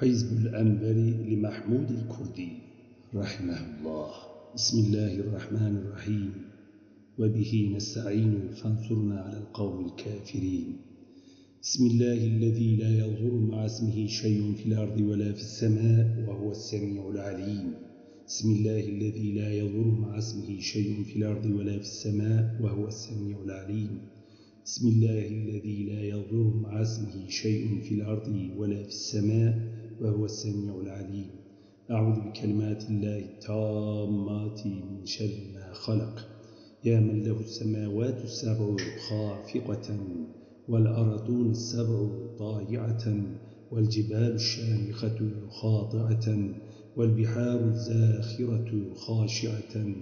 حزب الأنبر لمحمود الكردي رحمه الله. بسم الله الرحمن الرحيم. وبه نستعين فانصرنا على القوم الكافرين. بسم الله الذي لا يظهر مع اسمه شيء في الأرض ولا في السماء وهو السميع العليم. بسم الله الذي لا يظهر مع اسمه شيء في الأرض ولا في السماء وهو السميع العليم. بسم الله الذي لا يظهر مع اسمه شيء في الأرض ولا في السماء وهو السميع العليم. أعوذ بكلمات الله التامات من شر ما خلق. يا من له السماوات السبع خافقة والأرضون السبع طائعة والجبال الشامخة خاضعة والبحار الزاخرة خاشعة.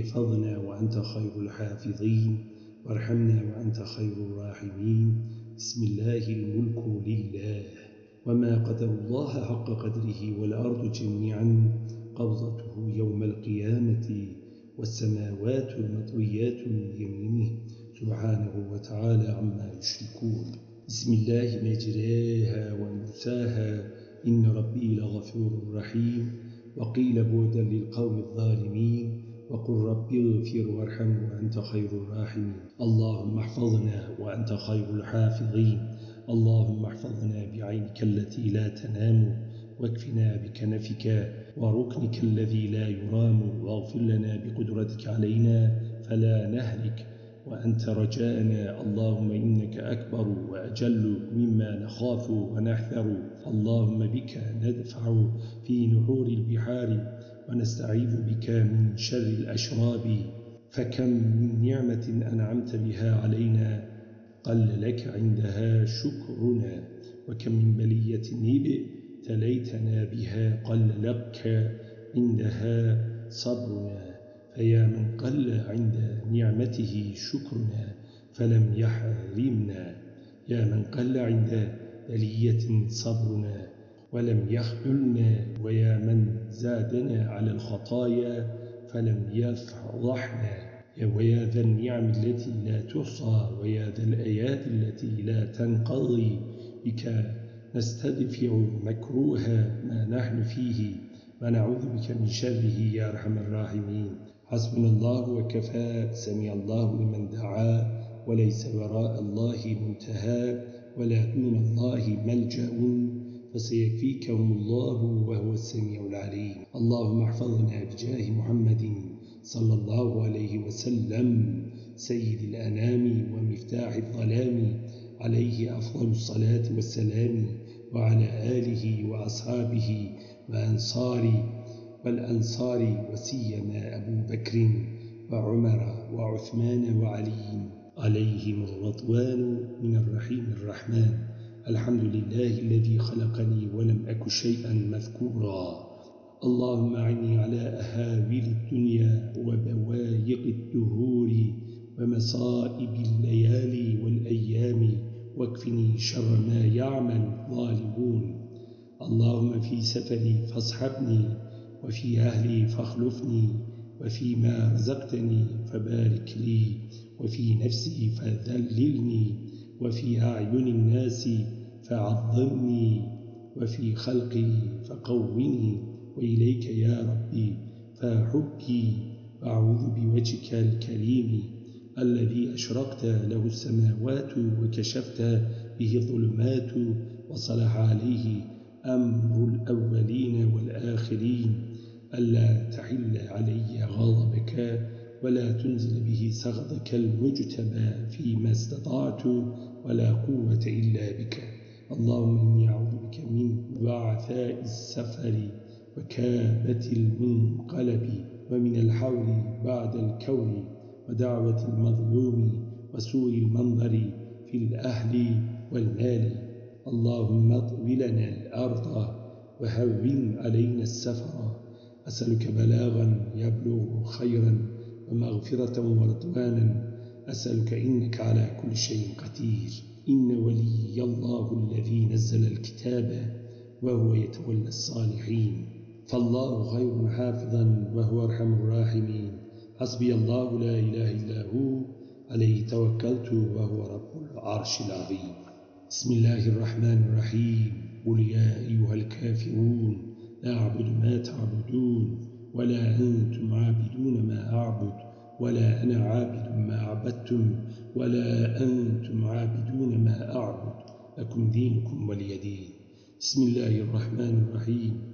احفظنا وأنت خير الحافظين. وارحمنا وأنت خير الراحمين. بسم الله الملك لله. وما قدر الله حق قدره والأرض جميعا قبضته يوم القيامة والسماوات المطويات من يمينه سبحانه وتعالى عما يشركون. بسم الله مجراها ومرساها إن ربي لغفور رحيم. وقيل بودا للقوم الظالمين وقل رب اغفر وارحم وأنت خير الراحمين. اللهم احفظنا وأنت خير الحافظين. اللهم احفظنا بعينك التي لا تنام واكفنا بكنفك وركنك الذي لا يرام واغفر لنا بقدرتك علينا فلا نهلك وأنت رجاءنا. اللهم إنك أكبر وأجل مما نخاف ونحذر. اللهم بك ندفع في نحور البحار ونستعيذ بك من شر الأشراب. فكم من نعمة أنعمت بها علينا قل لك عندها شكرنا وكم من بلية ابتليتنا بها قل لك عندها صبرنا. فيا من قل عند نعمته شكرنا فلم يحرمنا. يا من قل عند بلية صبرنا ولم يخذلنا ويا من زادنا على الخطايا فلم يفضحنا. ويا ذا النعم التي لا تحصى ويا ذا الآيات التي لا تنقضي بك نستدفع مكروها ما نحن فيه ونعوذ بك من شره يا أرحم الراحمين. حسبنا الله وكفى سمع الله لمن دعا وليس وراء الله منتهى ولا دون الله ملجأ. فسيكفيكهم الله وهو السميع العليم. اللهم احفظنا بجاه محمد صلى الله عليه وسلم سيد الأنام ومفتاح الظلام عليه أفضل الصلاة والسلام وعلى آله وأصحابه وأنصار والأنصار وسيما أبو بكر وعمر وعثمان وعلي عليهم الرضوان من الرحيم الرحمن. الحمد لله الذي خلقني ولم أك شيئا مذكورا. اللهم أعني على أهاويل الدنيا وبوايق الدهور ومصائب الليالي والأيام واكفني شر ما يعمل الظالمون. اللهم في سفري فاصحبني وفي أهلي فاخلفني وفيما رزقتني فبارك لي وفي نفسي فذللني وفي أعين الناس فعظمني وفي خلقي فقوني فحبي وأعوذ بوجهك الكريم الذي أشرقت له السماوات وكشفت به الظلمات وصلح عليه أمر الأولين والآخرين. ألا تحل علي غضبك ولا تنزل به سغضك المجتبى فيما استطعت ولا قوة إلا بك. اللهم إني أعوذ بك من بعثاء السفر وكابة المنقلب. ومن الحول بعد الكون ودعوة المظلوم وسوء المنظر في الأهل والمال. اللهم اطولنا الأرض وهون علينا السفر. أسألك بلاغا يبلغ خيرا ومغفرة ورضوانا. أسألك إنك على كل شيء قدير. إن ولي الله الذي نزل الكتاب وهو يتولى الصالحين. فالله خير حافظا وهو أرحم الراحمين. حسبي الله لا إله إلا هو عليه توكلت وهو رب العرش العظيم. بسم الله الرحمن الرحيم. قل يا أيها الكافرون لا أعبد ما تعبدون ولا أنتم عابدون ما أعبد ولا أنا عابد ما عبدتم ولا أنتم عابدون ما أعبد لكم دينكم ولي دين. بسم الله الرحمن الرحيم.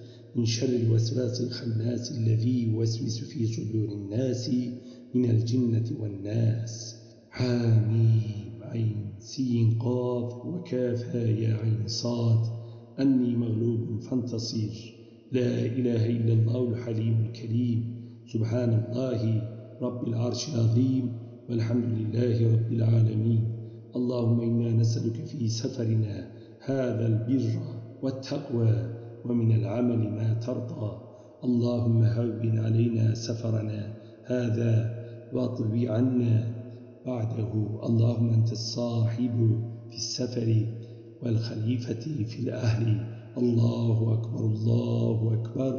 من شر الوسواس الخناس الذي يوسوس في صدور الناس من الجنة والناس. حاميم عين سين قاف وكافها يا عين صاد. أني مغلوب فانتصر لا إله إلا الله الحليم الكريم. سبحان الله رب العرش العظيم. والحمد لله رب العالمين. اللهم إنا نسألك في سفرنا هذا البر والتقوى. ومن العمل ما ترضى. اللهم هون علينا سفرنا هذا واطب عنا بعده. اللهم أنت الصاحب في السفر والخليفة في الأهل. الله أكبر الله أكبر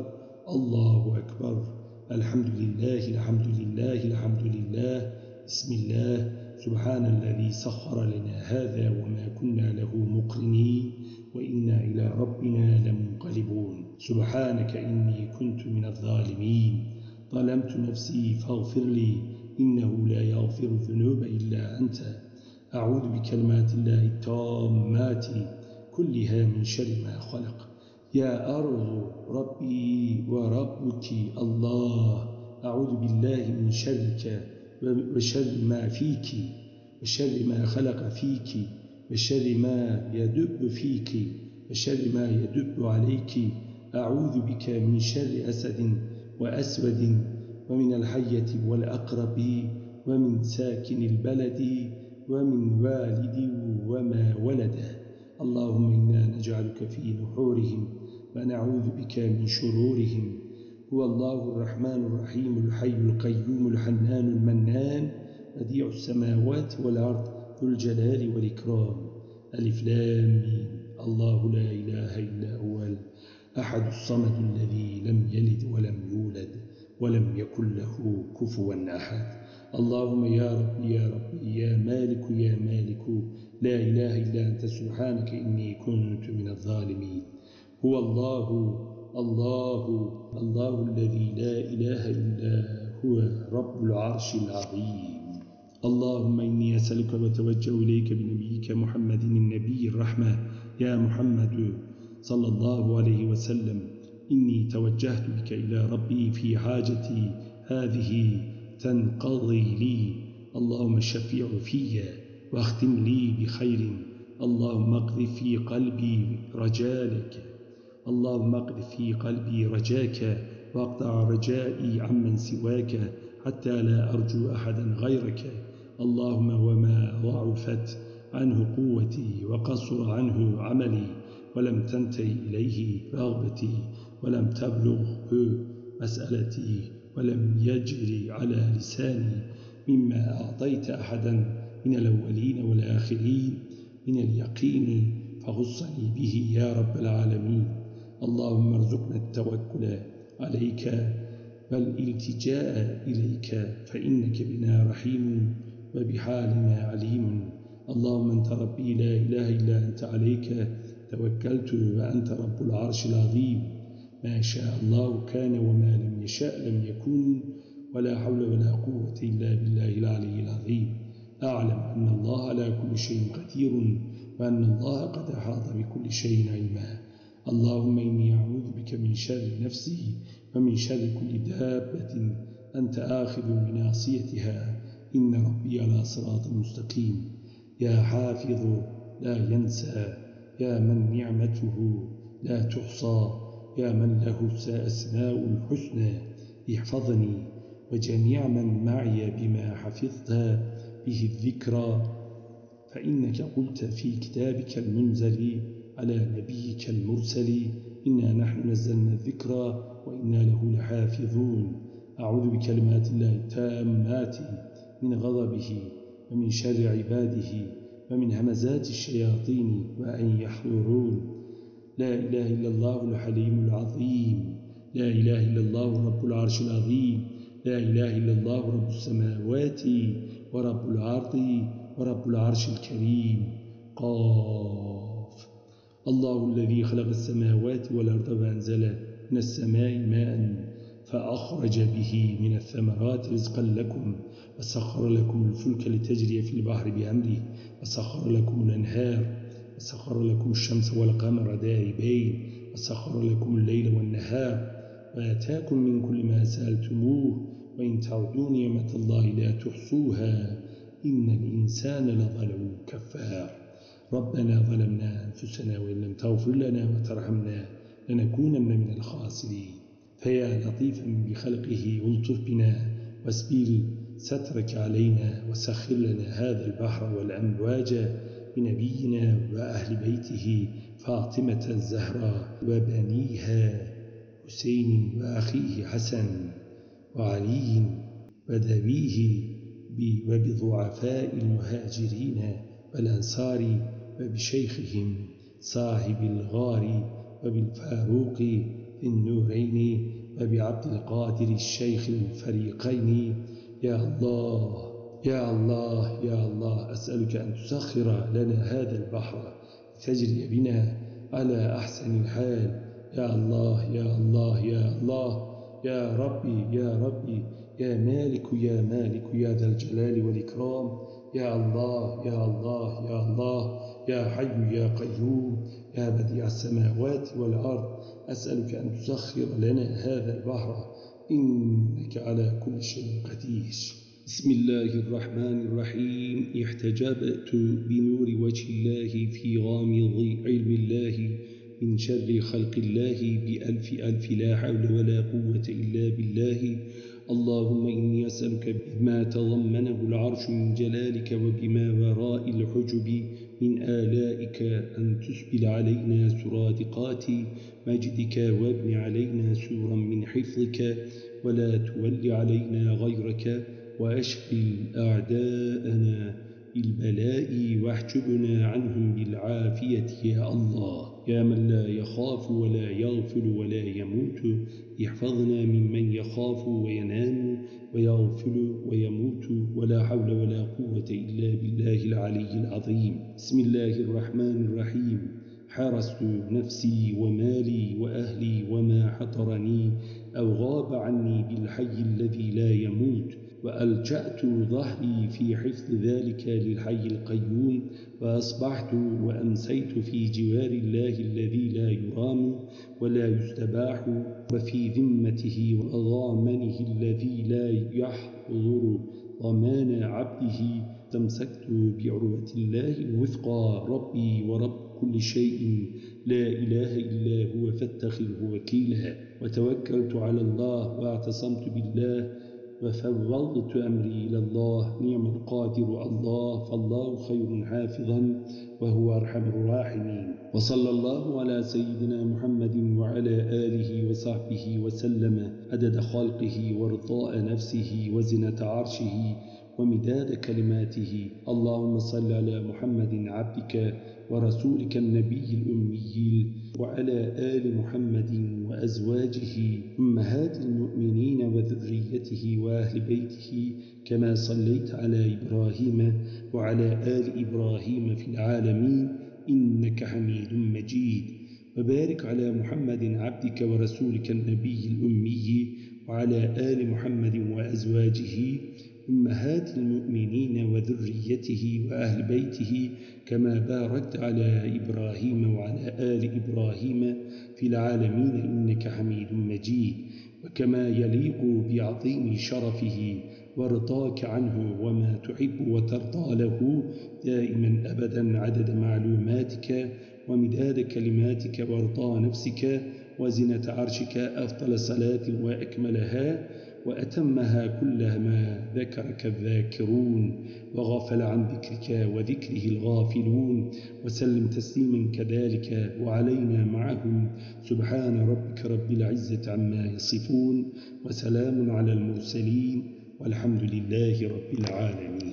الله أكبر. الحمد لله الحمد لله الحمد لله. بسم الله. سبحان الذي سخر لنا هذا وما كنا له مقرنين. وإنا إلى ربنا لمنقلبون. سبحانك إني كنت من الظالمين. ظلمت نفسي فاغفر لي إنه لا يغفر الذنوب إلا أنت. أعوذ بكلمات الله التامات كلها من شر ما خلق. يا أرض ربي وربك الله أعوذ بالله من شرك وشر ما فيك وشر ما خلق فيك. وشر ما يدب فيك وشر ما يدب عليك. أعوذ بك من شر أسد وأسود ومن الحية والأقرب ومن ساكن البلد ومن والد وما ولد. اللهم إنا نجعلك في نحورهم ونعوذ بك من شرورهم. هو الله الرحمن الرحيم الحي القيوم الحنان المنان بديع السماوات والأرض. ذو الجلال والإكرام. ألف لام الله لا إله إلا هو أحد الصمد الذي لم يلد ولم يولد ولم يكن له كفوا أحد. اللهم يا ربي يا ربي يا مالك يا مالك. لا إله إلا أنت. سبحانك إني كنت من الظالمين. هو الله الله الله الذي لا إله إلا هو. رب العرش العظيم. اللهم إني أسألك وتوجه إليك بنبيك محمد النبي الرحمة. يا محمد صلى الله عليه وسلم إني توجهت بك إلى ربي في حاجتي. هذه تنقضي لي. اللهم الشفيع في واختم لي بخير. اللهم اقذف في قلبي رجالك اللهم اقذف في قلبي رجاك واقطع رجائي عمن سواك حتى لا أرجو أحدا غيرك. اللهم وما ضعفت عنه قوتي وقصر عنه عملي ولم تنتهي إليه رغبتي ولم تبلغه مسألتي ولم يجري على لساني مما أعطيت أحدا من الأولين والآخرين من اليقين فغصني به يا رب العالمين. اللهم ارزقنا التوكل عليك والالتجاء إليك فإنك بنا رحيم. وبحالنا عليم. اللهم أنت ربي لا إله إلا أنت عليك توكلت وأنت رب العرش العظيم. ما شاء الله كان وما لم يشاء لم يكن ولا حول ولا قوة إلا بالله العلي العظيم. أعلم أن الله على كل شيء قدير وأن الله قد أحاط بكل شيء علما. اللهم إني أعوذ بك من شر نفسي ومن شر كل دابة أنت آخذ بناصيتها. إن ربي على صراط مستقيم. يا حافظ لا ينسى يا من نعمته لا تحصى يا من له أسماء الحسنى احفظني وجميع من معي بما حفظت به الذكرى. فإنك قلت في كتابك المنزل على نبيك المرسل إنا نحن نزلنا الذكرى وإنا له لحافظون أعوذ بكلمات الله التامات. من غضبه ومن شر عباده ومن همزات الشياطين وأن يحضرون. لا إله إلا الله الحليم العظيم. لا إله إلا الله رب العرش العظيم. لا إله إلا الله رب السماوات ورب العرض ورب العرش الكريم. قاف. الله الذي خلق السماوات والأرض وأنزل من السماء ماء فأخرج به من الثمرات رزقا لكم وسخر لكم الفلك لتجري في البحر بأمره وسخر لكم الأنهار وسخر لكم الشمس والقمر دائبين وسخر لكم الليل والنهار. وآتاكم من كل ما سألتموه وإن تعودوا نعمة الله لا تحصوها. إن الإنسان لظلم كفار. ربنا ظلمنا أنفسنا وإن لم تغفر لنا وترحمنا لنكونن من الخاسرين. فيا لطيفا بخلقه والطف بنا واسبيل سترك علينا وسخر لنا هذا البحر والأمواج بنبينا وأهل بيته فاطمة الزهراء وبنيها حسين وأخيه حسن وعلي وذويه وبضعفاء المهاجرين والأنصار وبشيخهم صاحب الغار وبالفاروق النورين وبعبد القادر الشيخ الفريقين. يا الله يا الله يا الله أسألك أن تسخر لنا هذا البحر تجري بنا على أحسن الحال. يا الله يا الله يا الله يا ربي يا ربي يا مالك يا مالك يا ذا الجلال والإكرام. يا الله يا الله يا الله يا حي يا قيوم يا بديع السماوات والأرض أسألك أن تسخر لنا هذا البحر إنك على كل شيء قدير. بسم الله الرحمن الرحيم. احتجبت بنور وجه الله في غامض علم الله من شر خلق الله بألف ألف لا حول ولا قوة إلا بالله. اللهم إني أسألك بما تضمنه العرش من جلالك وبما وراء الحجب من آلائك أن تسبل علينا سرادقات مجدك وابن علينا سورا من حفظك ولا تول علينا غيرك وأشغل أعداءنا بالبلاء واحجبنا عنهم بالعافية يا الله يا من لا يخاف ولا يغفل ولا يموت احفظنا ممن يخاف وينام ويغفل ويموت ولا حول ولا قوة إلا بالله العلي العظيم. بسم الله الرحمن الرحيم. حرست نفسي ومالي وأهلي وما حضرني أو غاب عني بالحي الذي لا يموت وألجأت ظهري في حفظ ذلك للحي القيوم وأصبحت وأمسيت في جوار الله الذي لا يرام ولا يستباح وفي ذمته وضامنه الذي لا يحضر ضمان عبده. تمسكت بعروة الله الوثقى ربي ورب كل شيء لا إله إلا هو فاتخذه وكيلا. وتوكلت على الله واعتصمت بالله وفوضت أمري إلى الله نعم القادر الله فالله خير حافظا وهو أرحم الراحمين. وصلى الله على سيدنا محمد وعلى آله وصحبه وسلم عدد خلقه ورضاء نفسه وزنة عرشه ومداد كلماته. اللهم صل على محمد عبدك ورسولك النبي الأمي وعلى آل محمد وأزواجه أمهات المؤمنين وذريته وأهل بيته كما صليت على إبراهيم وعلى آل إبراهيم في العالمين إنك حميد مجيد. وبارك على محمد عبدك ورسولك النبي الأمي وعلى آل محمد وأزواجه أمهات المؤمنين وذريته وأهل بيته كما باركت على إبراهيم وعلى آل إبراهيم في العالمين إنك حميد مجيد وكما يليق بعظيم شرفه ورضاك عنه وما تحب وترضى له دائما أبدا عدد معلوماتك ومداد كلماتك ورضا نفسك وزنة عرشك أفضل صلاة وأكملها. وأتمها كلما ذكرك الذاكرون وغفل عن ذكرك وذكره الغافلون وسلم تسليما كذلك وعلينا معهم. سبحان ربك رب العزة عما يصفون وسلام على المرسلين والحمد لله رب العالمين.